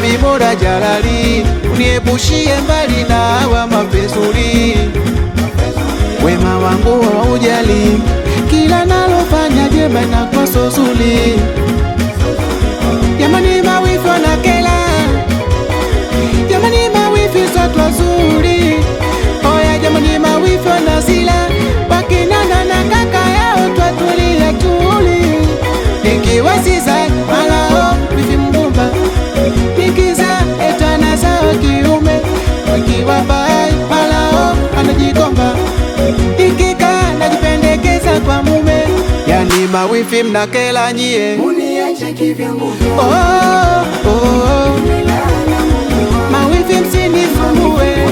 bora jalali, uniepushie mbali na hawa mafesuri. Wema wangu wa ujali, kila nalofanya jema na kwa zuri. Mawifi mnakela nyie eh. Uniache kivyangu Oh, oh, oh. Mawifi kivyangu eh.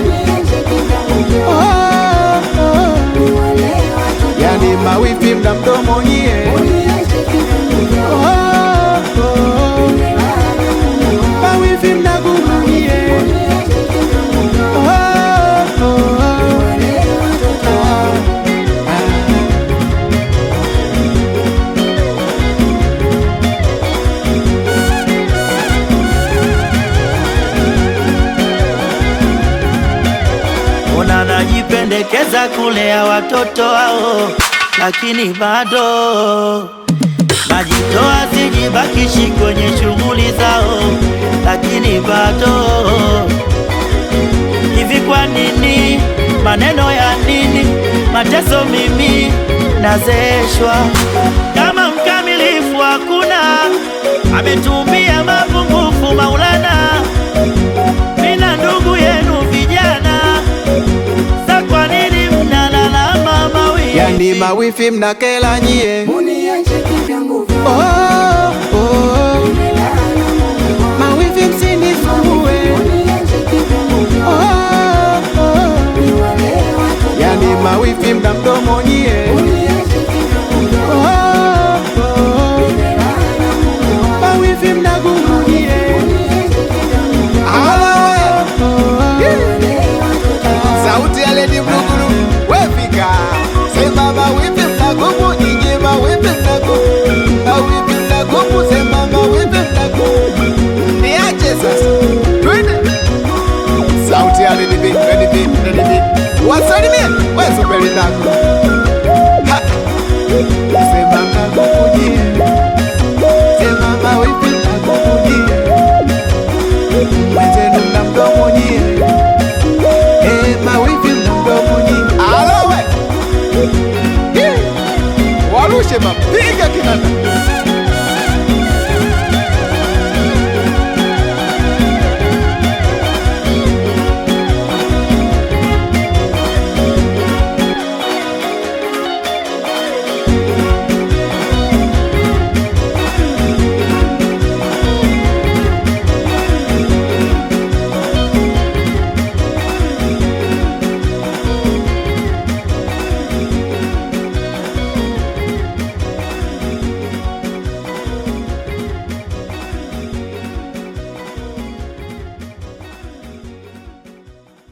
oh, oh. Mna mdomo nyie eh. Uniache kivyangu oh, oh. oh. Mawifi mna Ona najipendekeza kulea watoto hao, lakini bado najitoa, sijibakishi kwenye shughuli zao, lakini bado hivi. Kwa nini maneno ya nini? Mateso mimi nazeeshwa kama mkamilifu, hakuna ametumia Nima wifi mnakela nyie oh, oh. oh. Mawifi msinisumbue oh, oh. oh. Yani mawifi mdamdomo nyie mapiga kinanda